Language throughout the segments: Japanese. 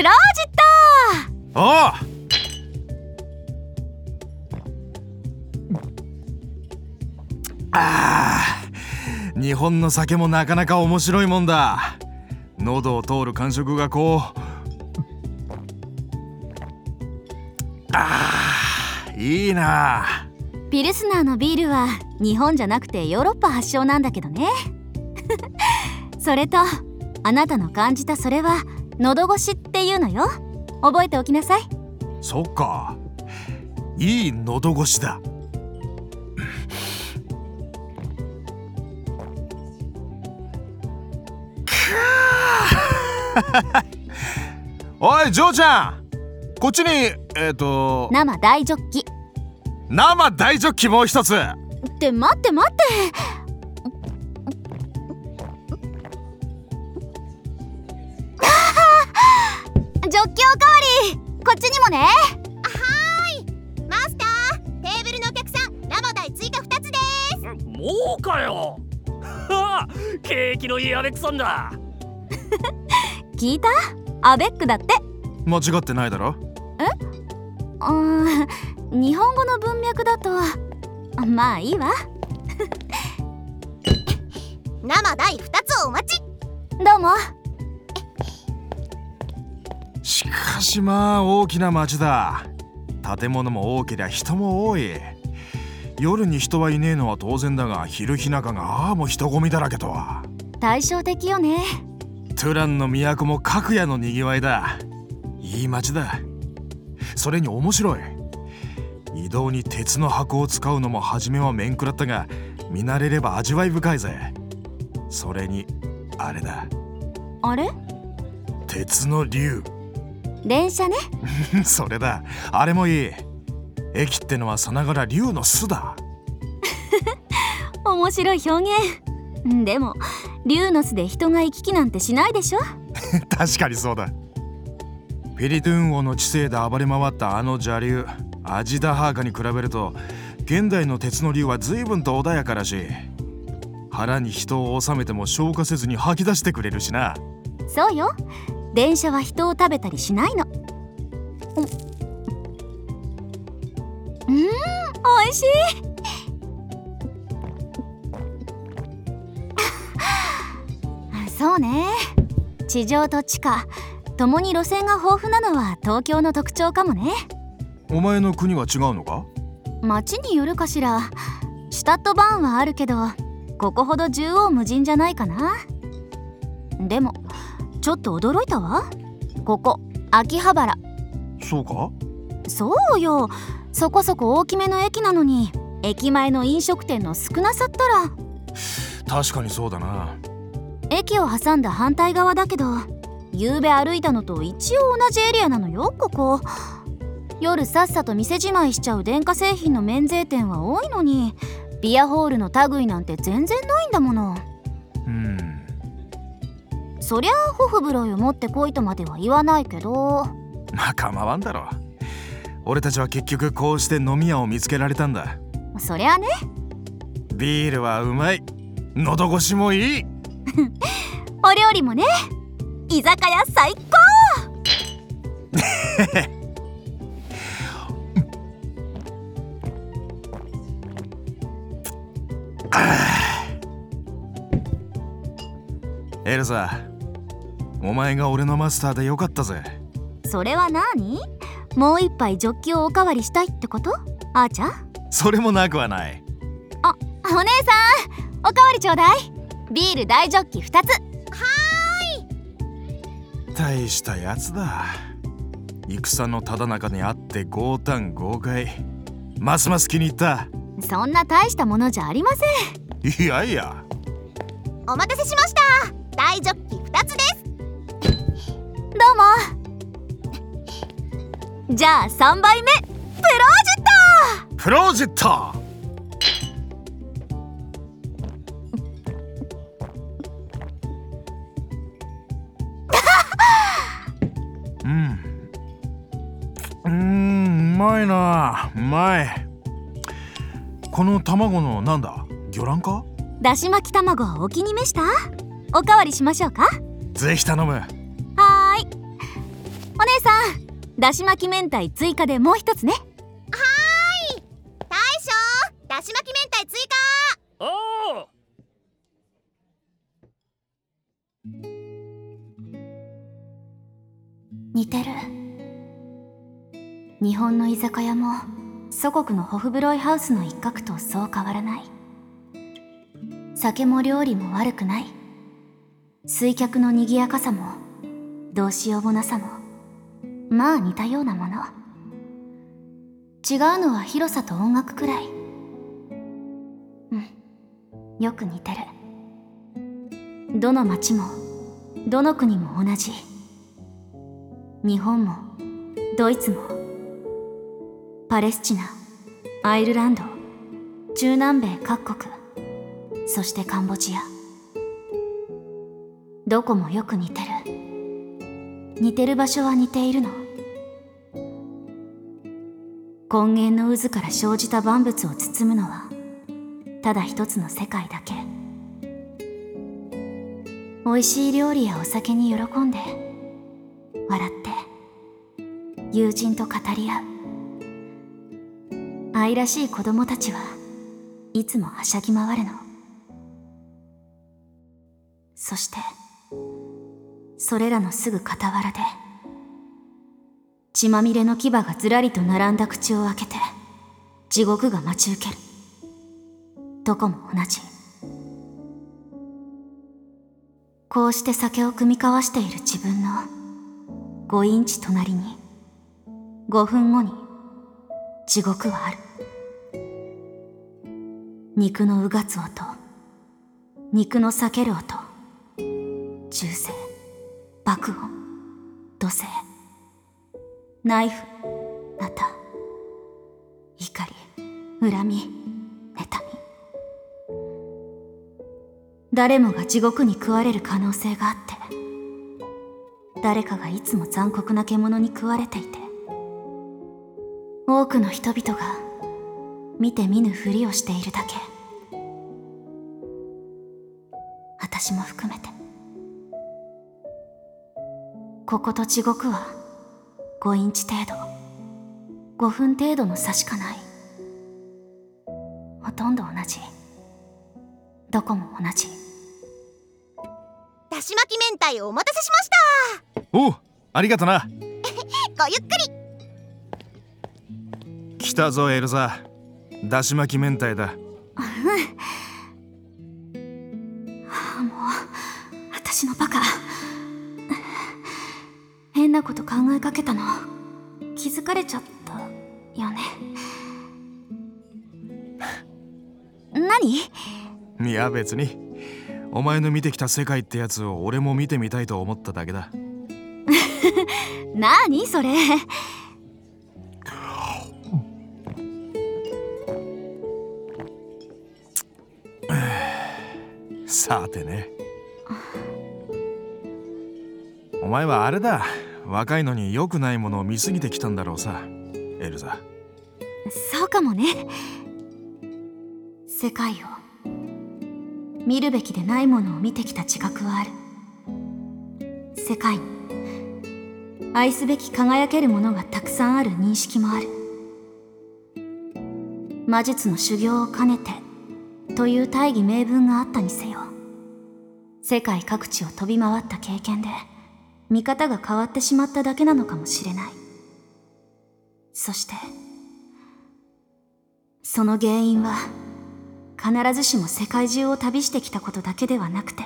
プロジット。おあー。日本の酒もなかなか面白いもんだ。喉を通る感触がこう。あーいいな。ピルスナーのビールは日本じゃなくてヨーロッパ発祥なんだけどね。それとあなたの感じたそれは喉越しっていうのよ。覚えておきなさい。そっか。いい喉越しだ。おいジョーちゃん。こっちにえっ、と生大ジョッキ。生大ジョッキもう一つ。って待って待ってョッキおかわり。こっちにもね。マスターテーブルのお客さん生大追加2つです。もうかよ。はあ景気のいいアレクサンダー。聞いた？アベックだって。間違ってないだろ？うーん日本語の文脈だと。まあいいわ。生大2つお待ち。どうも。しかしまあ大きな町だ。建物も多けりゃ人も多い。夜に人はいねえのは当然だが昼日中がああも人混みだらけとは。対照的よね。トゥランの都も各夜のにぎわいだ。いい町だ。それに面白い。移動に鉄の箱を使うのも初めは面食らったが見慣れれば味わい深いぜ。それにあれだ。あれ？鉄の竜電車ね。それだ。あれもいい。駅ってのはさながら竜の巣だ。面白い表現。でも竜の巣で人が行き来なんてしないでしょ。確かにそうだ。フィリトゥーン王の知性で暴れ回ったあの邪竜アジダハーカに比べると現代の鉄の竜は随分と穏やからしい。腹に人を収めても消化せずに吐き出してくれるしな。そうよ電車は人を食べたりしないの。うん。うん美味しい。そうね。地上と地下ともに路線が豊富なのは東京の特徴かもね。お前の国は違うのか？街によるかしら。シュタットバーンはあるけどここほど縦横無尽じゃないかな。でもちょっと驚いたわ。ここ秋葉原。そうか？そうよ。そこそこ大きめの駅なのに駅前の飲食店の少なさったら。確かにそうだな。駅を挟んだ反対側だけど夕べ歩いたのと一応同じエリアなのよここ。夜さっさと店じまいしちゃう電化製品の免税店は多いのにビアホールの類なんて全然ないんだもの。うんそりゃあホフブロイを持ってこいとまでは言わないけど。まあ構わんだろ。俺たちは結局こうして飲み屋を見つけられたんだ。そりゃあね。ビールはうまい。喉越しもいい。お料理もね居酒屋最高。エルサお前が俺のマスターでよかったぜ。それは何？もう一杯ジョッキをおかわりしたいってこと？あーちゃん？それもなくはない。あお姉さん！おかわりちょうだい。ビール大ジョッキ2つ。大したやつだ。戦のただ中にあって豪胆豪快。ますます気に入った。そんな大したものじゃありません。いやいや。お待たせしました！大ジョッキ2つですも。じゃあ3杯目。プロジェップロジェクト。うん。うんうまいな。うまい。この卵のなんだ？魚卵か？トだし巻き卵はお気に召した？おかわりしましょうか？ぜひ頼むはーいだし巻き明太追加でもう一つね。はーい大将だし巻き明太追加。おお似てる。日本の居酒屋も祖国のホフブロイハウスの一角とそう変わらない。酒も料理も悪くない。水客の賑やかさもどうしようもなさも。まあ似たようなもの。違うのは広さと音楽くらい。うん。よく似てる。どの町もどの国も同じ。日本もドイツもパレスチナアイルランド中南米各国そしてカンボジア。どこもよく似てる。似てる場所は似ているの。根源の渦から生じた万物を包むのはただ一つの世界だけ。美味しい料理やお酒に喜んで笑って友人と語り合う。愛らしい子供たちはいつもはしゃぎ回るの。そしてそれらのすぐ傍らで血まみれの牙がずらりと並んだ口を開けて地獄が待ち受ける。どこも同じ。こうして酒を酌み交わしている自分の5インチ隣に5分後に地獄はある。肉のうがつ音肉の裂ける音銃声爆音土星。ナイフナタ怒り恨み妬み。誰もが地獄に食われる可能性があって誰かがいつも残酷な獣に食われていて多くの人々が見て見ぬふりをしているだけ。私も含めて。ここと地獄は5インチ程度。5分程度の差しかない。ほとんど同じ。どこも同じ。だし巻き明太お待たせしました。おうありがとな。ごゆっくり。来たぞエルザ。だし巻き明太だ。私のバカ変なこと考えかけたの。気づかれちゃったよね。何？いや別に。お前の見てきた世界ってやつを俺も見てみたいと思っただけだ。何それ？さてね。お前はあれだ若いのに良くないものを見すぎてきたんだろうさ。エルザ。そうかもね。世界を見るべきでないものを見てきた自覚はある。世界に。愛すべき輝けるものがたくさんある認識もある。魔術の修行を兼ねてという大義名分があったにせよ世界各地を飛び回った経験で見方が変わってしまっただけなのかもしれない。そしてその原因は必ずしも世界中を旅してきたことだけではなくて。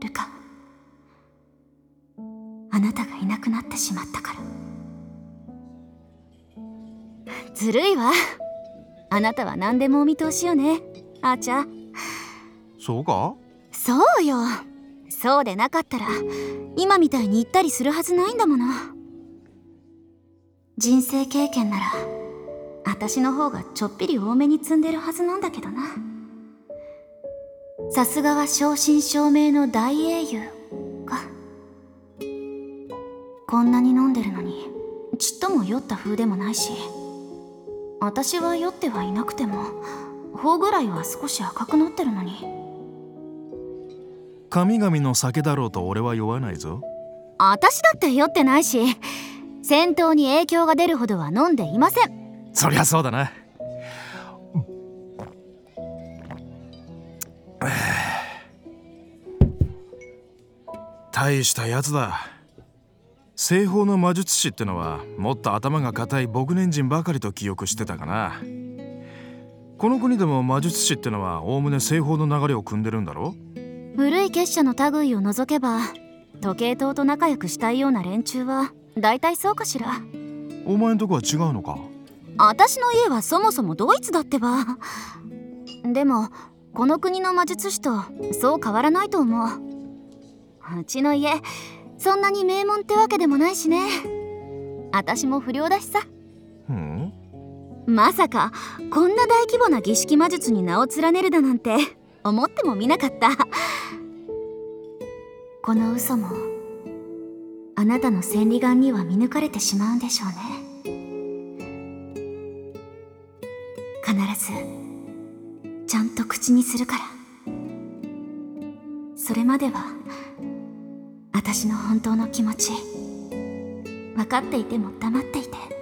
ルカあなたがいなくなってしまったから。ずるいわ。あなたは何でもお見通しよね。あーちゃんそうか？そうよそうでなかったら今みたいに言ったりするはずないんだもの。人生経験なら私の方がちょっぴり多めに積んでるはずなんだけどな。さすがは正真正銘の大英雄か。こんなに飲んでるのにちっとも酔った風でもないし私は酔ってはいなくても頬ぐらいは少し赤くなってるのに。神々の酒だろうと俺は酔わないぞ。私だって酔ってないし戦闘に影響が出るほどは飲んでいません。そりゃそうだな。大したやつだ。西方の魔術師ってのはもっと頭が固い牧年人ばかりと記憶してたかな。この国でも魔術師ってのはおおむね西方の流れを組んでるんだろ古い結社の類を除けば時計塔と仲良くしたいような連中は大体そうかしら。お前んとこは違うのか？私の家はそもそもドイツだってば。でもこの国の魔術師とそう変わらないと思う。うちの家そんなに名門ってわけでもないしね。私も不良だしさ。うん？まさかこんな大規模な儀式魔術に名を連ねるだなんて思ってもみなかった。この嘘もあなたの千里眼には見抜かれてしまうんでしょうね。必ずちゃんと口にするから。それまでは私の本当の気持ち分かっていても黙っていて。